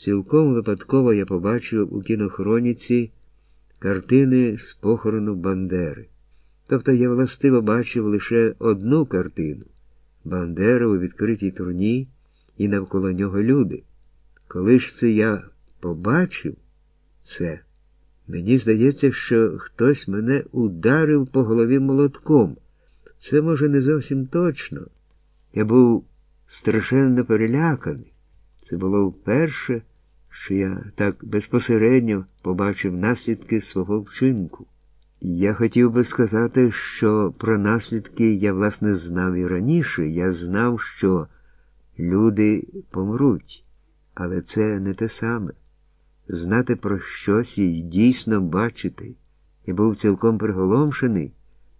Цілком випадково я побачив у кінохроніці картини з похорону Бандери. Тобто я властиво бачив лише одну картину Бандера у відкритій турні і навколо нього люди. Коли ж це я побачив це, мені здається, що хтось мене ударив по голові молотком. Це, може, не зовсім точно. Я був страшенно переляканий. Це було вперше, що я так безпосередньо побачив наслідки свого вчинку. Я хотів би сказати, що про наслідки я, власне, знав і раніше. Я знав, що люди помруть, але це не те саме. Знати про щось і дійсно бачити. Я був цілком приголомшений,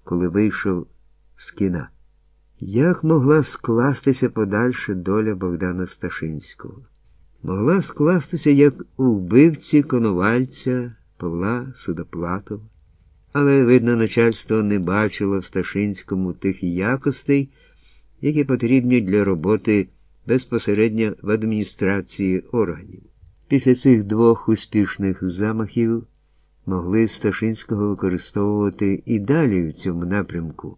коли вийшов з кіна. Як могла скластися подальша доля Богдана Сташинського? Могла скластися як у вбивці Коновальця Павла Судоплатова. Але, видно, начальство не бачило в Сташинському тих якостей, які потрібні для роботи безпосередньо в адміністрації органів. Після цих двох успішних замахів могли Сташинського використовувати і далі в цьому напрямку.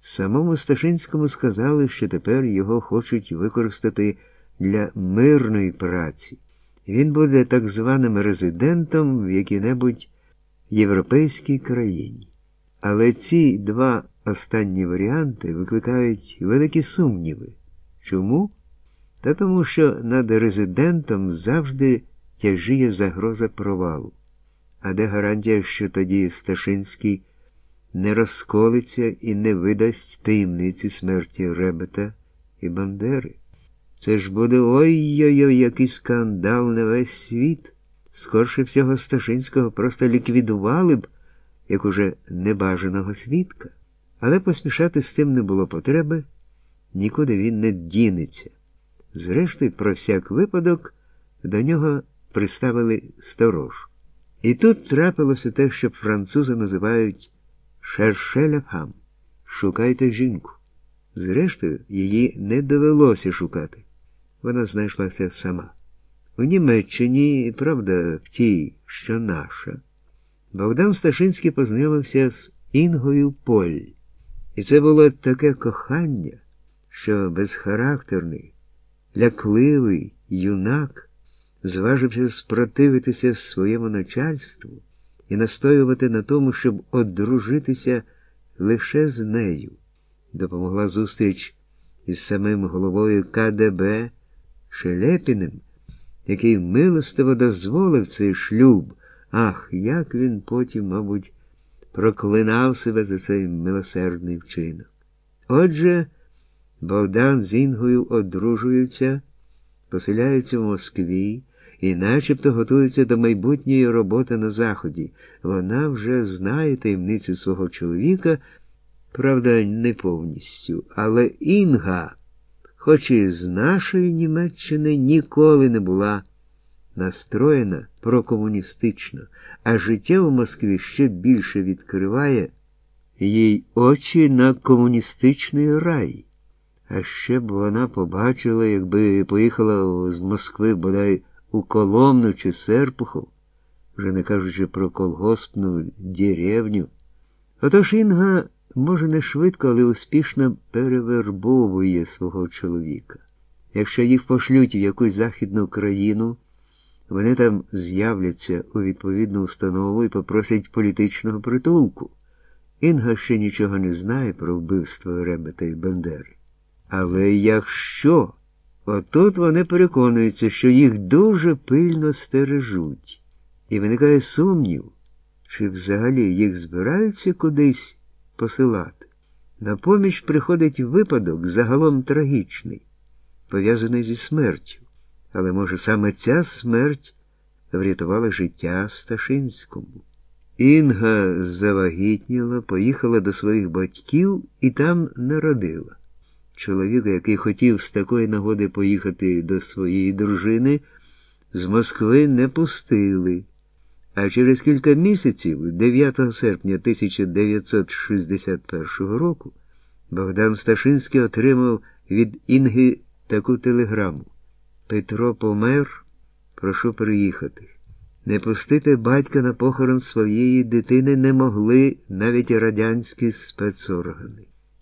Самому Сташинському сказали, що тепер його хочуть використати для мирної праці. Він буде так званим резидентом в якій-небудь європейській країні. Але ці два останні варіанти викликають великі сумніви. Чому? Та тому, що над резидентом завжди тяжіє загроза провалу. А де гарантія, що тоді Сташинський не розколиться і не видасть таємниці смерті Ребета і Бандери? Це ж буде ой-ой-ой, який скандал на весь світ. Скорше всього, Сташинського просто ліквідували б, як уже небажаного свідка. Але поспішати з цим не було потреби, нікуди він не дінеться. Зрештою, про всяк випадок, до нього приставили сторож. І тут трапилося те, що французи називають шершеляфам. Шукайте жінку. Зрештою, її не довелося шукати. Вона знайшлася сама. У Німеччині, правда, в тій, що наша, Богдан Сташинський познайомився з Інгою Поль. І це було таке кохання, що безхарактерний, лякливий юнак зважився спротивитися своєму начальству і настоювати на тому, щоб одружитися лише з нею. Допомогла зустріч із самим головою КДБ Шелепіним який милостиво дозволив цей шлюб. Ах, як він потім, мабуть, проклинав себе за цей милосердний вчинок. Отже, Богдан з Інгою одружуються, поселяються в Москві і начебто готуються до майбутньої роботи на Заході. Вона вже знає таємницю свого чоловіка, правда, не повністю, але Інга хоч і з нашої Німеччини ніколи не була настроєна прокомуністично, а життя у Москві ще більше відкриває їй очі на комуністичний рай. А ще б вона побачила, якби поїхала з Москви бодай у Коломну чи Серпухов, вже не кажучи про колгоспну деревню. Отож Інга може, не швидко, але успішно перевербовує свого чоловіка. Якщо їх пошлють в якусь західну країну, вони там з'являться у відповідну установу і попросять політичного притулку. Інга ще нічого не знає про вбивство Ребета і Бендери. Але якщо, отут вони переконуються, що їх дуже пильно стережуть, і виникає сумнів, чи взагалі їх збираються кудись посилати. На поміч приходить випадок загалом трагічний, пов'язаний зі смертю. Але, може, саме ця смерть врятувала життя Сташинському. Інга завагітніла, поїхала до своїх батьків і там народила. Чоловіка, який хотів з такої нагоди поїхати до своєї дружини, з Москви не пустили. А через кілька місяців, 9 серпня 1961 року, Богдан Сташинський отримав від Інги таку телеграму. Петро помер, прошу приїхати. Не пустити батька на похорон своєї дитини не могли навіть радянські спецоргани.